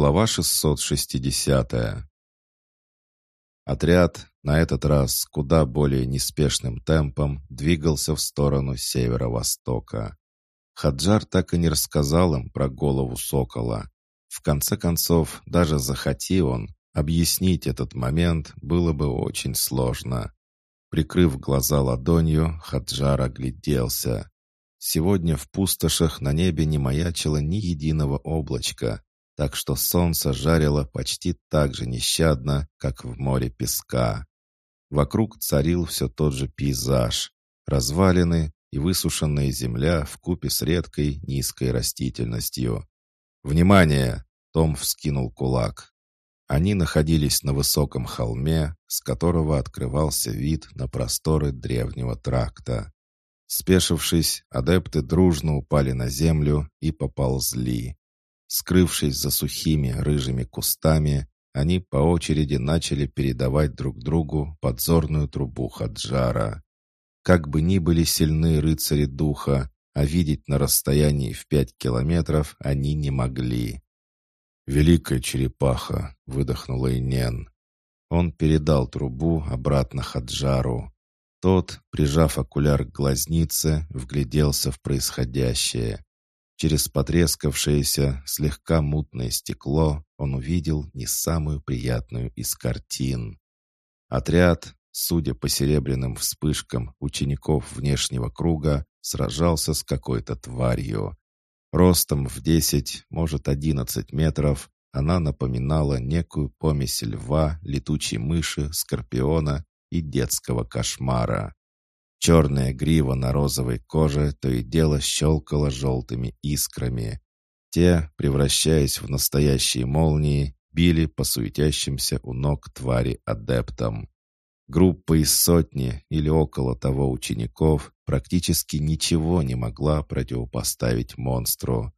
Глава 660. Отряд на этот раз куда более неспешным темпом двигался в сторону северо-востока. Хаджар так и не рассказал им про голову сокола. В конце концов, даже захоти он, объяснить этот момент было бы очень сложно. Прикрыв глаза ладонью, Хаджар огляделся. Сегодня в пустошах на небе не маячило ни единого облачка, так что солнце жарило почти так же нещадно, как в море песка. Вокруг царил все тот же пейзаж. Развалины и высушенная земля в купе с редкой низкой растительностью. «Внимание!» — Том вскинул кулак. Они находились на высоком холме, с которого открывался вид на просторы древнего тракта. Спешившись, адепты дружно упали на землю и поползли. Скрывшись за сухими рыжими кустами, они по очереди начали передавать друг другу подзорную трубу Хаджара. Как бы ни были сильны рыцари духа, а видеть на расстоянии в пять километров они не могли. «Великая черепаха!» — выдохнула Инен. Он передал трубу обратно Хаджару. Тот, прижав окуляр к глазнице, вгляделся в происходящее. Через потрескавшееся, слегка мутное стекло он увидел не самую приятную из картин. Отряд, судя по серебряным вспышкам учеников внешнего круга, сражался с какой-то тварью. Ростом в десять, может одиннадцать метров, она напоминала некую помесь льва, летучей мыши, скорпиона и детского кошмара. Черная грива на розовой коже то и дело щелкала желтыми искрами. Те, превращаясь в настоящие молнии, били по суетящимся у ног твари адептам. Группа из сотни или около того учеников практически ничего не могла противопоставить монстру.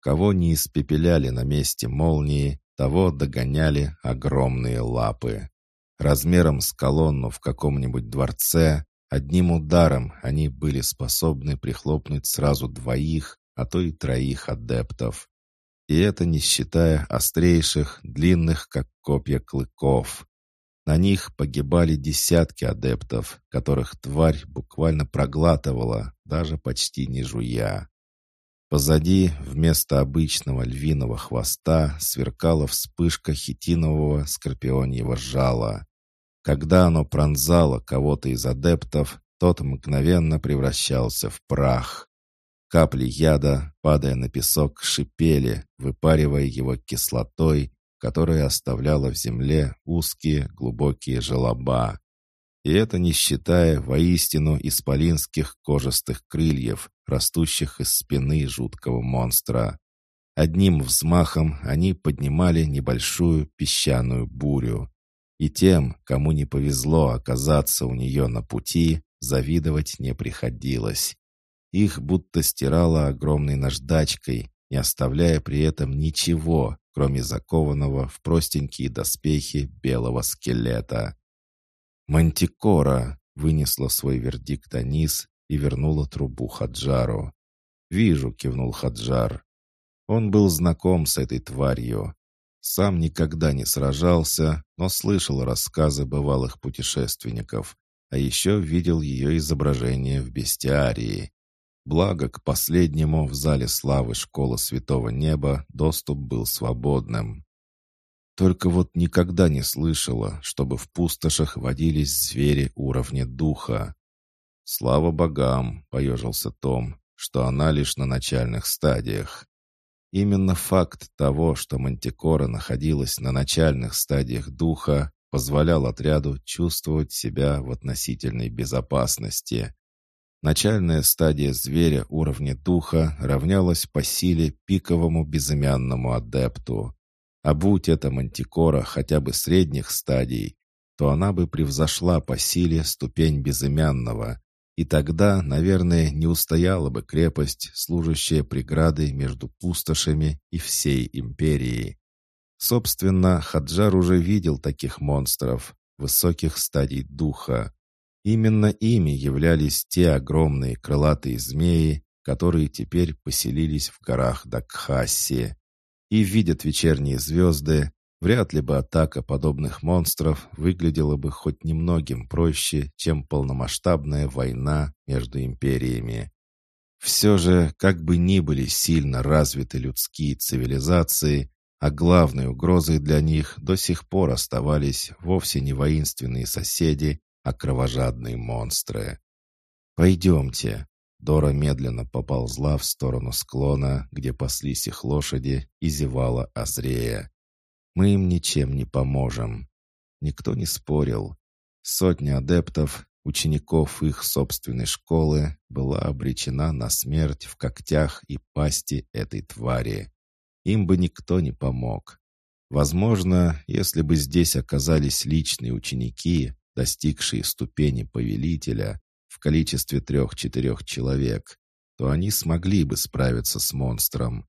Кого не испепеляли на месте молнии, того догоняли огромные лапы. Размером с колонну в каком-нибудь дворце, одним ударом они были способны прихлопнуть сразу двоих, а то и троих адептов. И это не считая острейших, длинных, как копья клыков. На них погибали десятки адептов, которых тварь буквально проглатывала, даже почти не жуя. Позади вместо обычного львиного хвоста сверкала вспышка хитинового скорпионьего жала. Когда оно пронзало кого-то из адептов, тот мгновенно превращался в прах. Капли яда, падая на песок, шипели, выпаривая его кислотой, которая оставляла в земле узкие глубокие желоба. И это не считая воистину исполинских кожистых крыльев, растущих из спины жуткого монстра. Одним взмахом они поднимали небольшую песчаную бурю. И тем, кому не повезло оказаться у нее на пути, завидовать не приходилось. Их будто стирала огромной наждачкой, не оставляя при этом ничего, кроме закованного в простенькие доспехи белого скелета. «Мантикора!» — вынесла свой вердикт Анис и вернула трубу Хаджару. «Вижу», — кивнул Хаджар. Он был знаком с этой тварью. Сам никогда не сражался, но слышал рассказы бывалых путешественников, а еще видел ее изображение в бестиарии. Благо, к последнему в зале славы Школы Святого Неба доступ был свободным. Только вот никогда не слышала, чтобы в пустошах водились звери уровня духа. «Слава богам!» — поежился Том, что она лишь на начальных стадиях. Именно факт того, что Мантикора находилась на начальных стадиях духа, позволял отряду чувствовать себя в относительной безопасности. Начальная стадия зверя уровня духа равнялась по силе пиковому безымянному адепту. А будь это мантикора хотя бы средних стадий, то она бы превзошла по силе ступень безымянного, и тогда, наверное, не устояла бы крепость, служащая преградой между пустошами и всей империей. Собственно, Хаджар уже видел таких монстров, высоких стадий духа. Именно ими являлись те огромные крылатые змеи, которые теперь поселились в горах Дакхасси. И видят вечерние звезды, вряд ли бы атака подобных монстров выглядела бы хоть немногим проще, чем полномасштабная война между империями. Все же, как бы ни были сильно развиты людские цивилизации, а главной угрозой для них до сих пор оставались вовсе не воинственные соседи, а кровожадные монстры. «Пойдемте». Дора медленно поползла в сторону склона, где паслись их лошади, и зевала Азрея. «Мы им ничем не поможем». Никто не спорил. Сотни адептов, учеников их собственной школы, была обречена на смерть в когтях и пасти этой твари. Им бы никто не помог. Возможно, если бы здесь оказались личные ученики, достигшие ступени повелителя, в количестве трех-четырех человек, то они смогли бы справиться с монстром.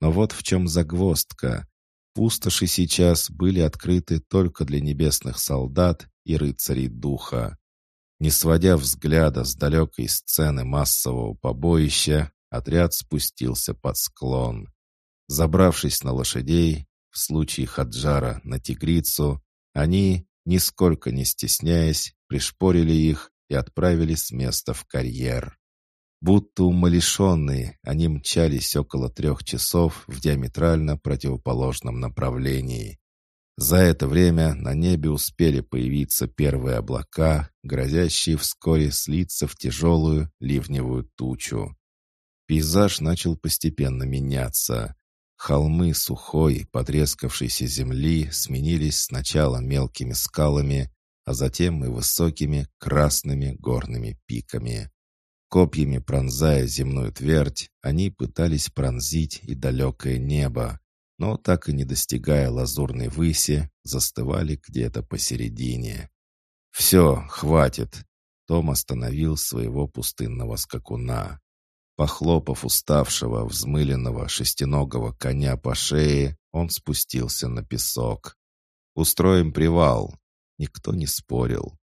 Но вот в чем загвоздка. Пустоши сейчас были открыты только для небесных солдат и рыцарей духа. Не сводя взгляда с далекой сцены массового побоища, отряд спустился под склон. Забравшись на лошадей, в случае Хаджара на тигрицу, они, нисколько не стесняясь, пришпорили их и отправили с места в карьер. Будто умалишенные, они мчались около трех часов в диаметрально противоположном направлении. За это время на небе успели появиться первые облака, грозящие вскоре слиться в тяжелую ливневую тучу. Пейзаж начал постепенно меняться. Холмы сухой, потрескавшейся земли сменились сначала мелкими скалами, а затем и высокими красными горными пиками. Копьями пронзая земную твердь, они пытались пронзить и далекое небо, но так и не достигая лазурной выси, застывали где-то посередине. «Все, хватит!» Том остановил своего пустынного скакуна. Похлопав уставшего, взмыленного шестиногого коня по шее, он спустился на песок. «Устроим привал». Никто не спорил.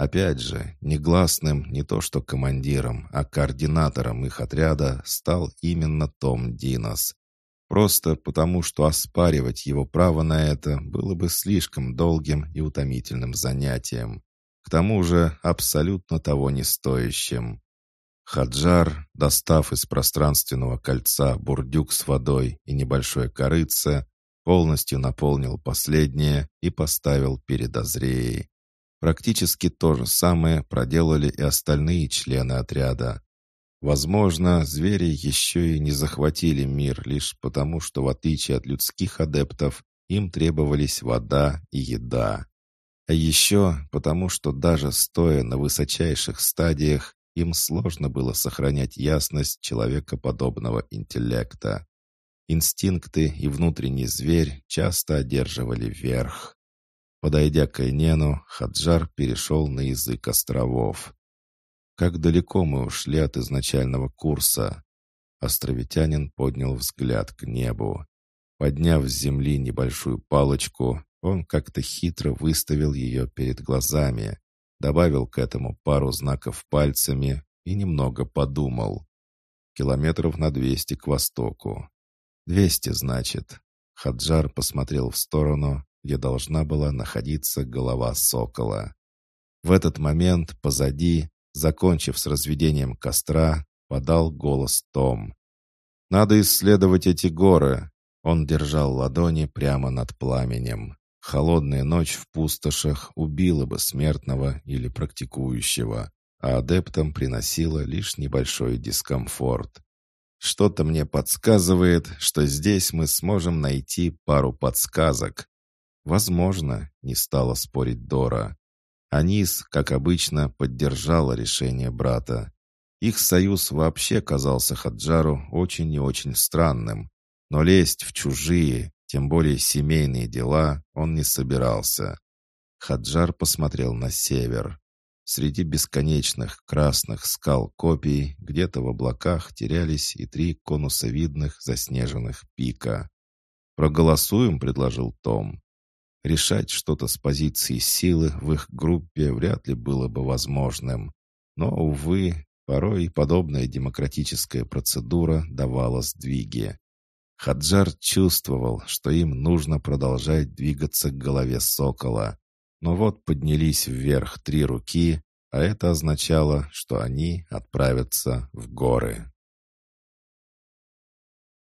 Опять же, негласным не то что командиром, а координатором их отряда стал именно Том Динос. Просто потому, что оспаривать его право на это было бы слишком долгим и утомительным занятием. К тому же абсолютно того не стоящим. Хаджар, достав из пространственного кольца бурдюк с водой и небольшое корыце, полностью наполнил последнее и поставил перед Азреей. Практически то же самое проделали и остальные члены отряда. Возможно, звери еще и не захватили мир лишь потому, что в отличие от людских адептов, им требовались вода и еда. А еще потому, что даже стоя на высочайших стадиях, им сложно было сохранять ясность человекоподобного интеллекта. Инстинкты и внутренний зверь часто одерживали верх. Подойдя к Айнену, Хаджар перешел на язык островов. «Как далеко мы ушли от изначального курса?» Островитянин поднял взгляд к небу. Подняв с земли небольшую палочку, он как-то хитро выставил ее перед глазами, добавил к этому пару знаков пальцами и немного подумал. Километров на двести к востоку. Двести, значит. Хаджар посмотрел в сторону, где должна была находиться голова сокола. В этот момент позади, закончив с разведением костра, подал голос Том. «Надо исследовать эти горы!» Он держал ладони прямо над пламенем. Холодная ночь в пустошах убила бы смертного или практикующего, а адептам приносила лишь небольшой дискомфорт. Что-то мне подсказывает, что здесь мы сможем найти пару подсказок. Возможно, не стала спорить Дора. Анис, как обычно, поддержала решение брата. Их союз вообще казался Хаджару очень и очень странным. Но лезть в чужие, тем более семейные дела, он не собирался. Хаджар посмотрел на север. Среди бесконечных красных скал копий где-то в облаках терялись и три конусовидных заснеженных пика. «Проголосуем», — предложил Том. Решать что-то с позиции силы в их группе вряд ли было бы возможным. Но, увы, порой подобная демократическая процедура давала сдвиги. Хаджар чувствовал, что им нужно продолжать двигаться к голове сокола. Но вот поднялись вверх три руки, а это означало, что они отправятся в горы.